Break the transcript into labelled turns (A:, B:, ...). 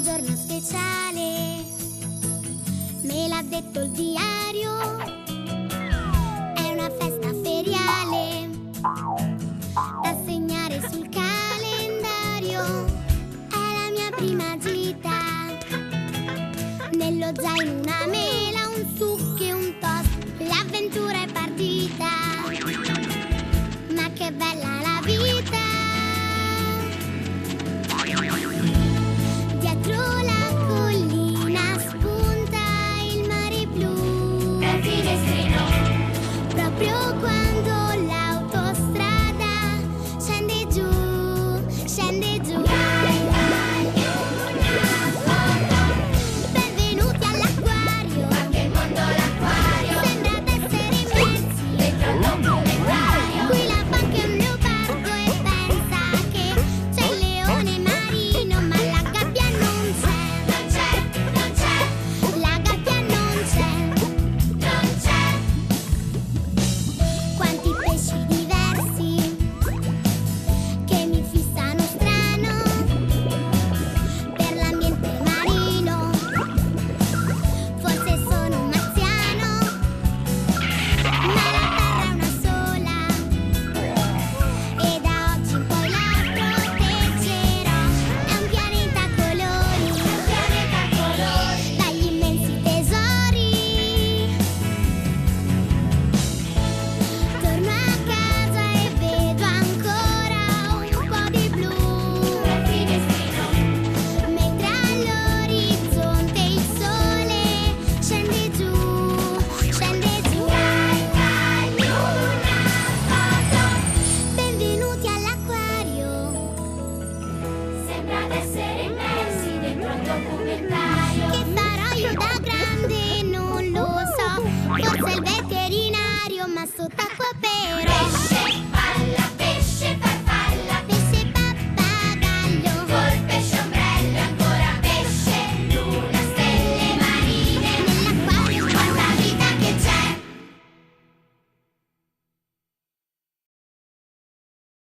A: un giorno speciale, me l'ha detto il diario, è una festa feriale da segnare sul calendario, è la mia prima gita, nello zaino una mela, un succo e un toast, l'avventura è partita.